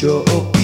joke